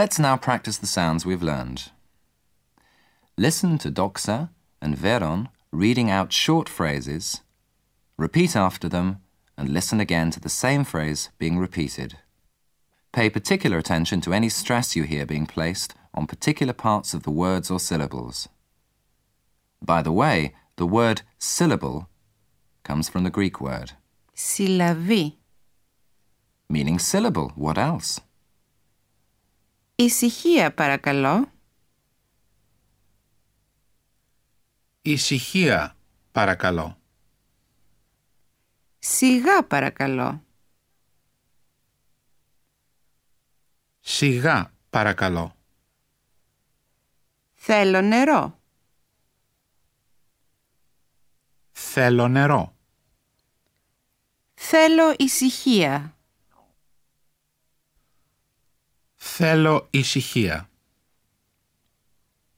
Let's now practice the sounds we've learned. Listen to Doxa and Veron reading out short phrases, repeat after them, and listen again to the same phrase being repeated. Pay particular attention to any stress you hear being placed on particular parts of the words or syllables. By the way, the word syllable comes from the Greek word syllabi, meaning syllable. What else? Ησυχία παρακαλώ. Ησυχία, παρακαλώ. Σιγά παρακαλώ. Σιγά, παρακαλώ. Θέλω νερό. Θέλω νερό. Θέλω ησυχία. Θέλω ησυχία.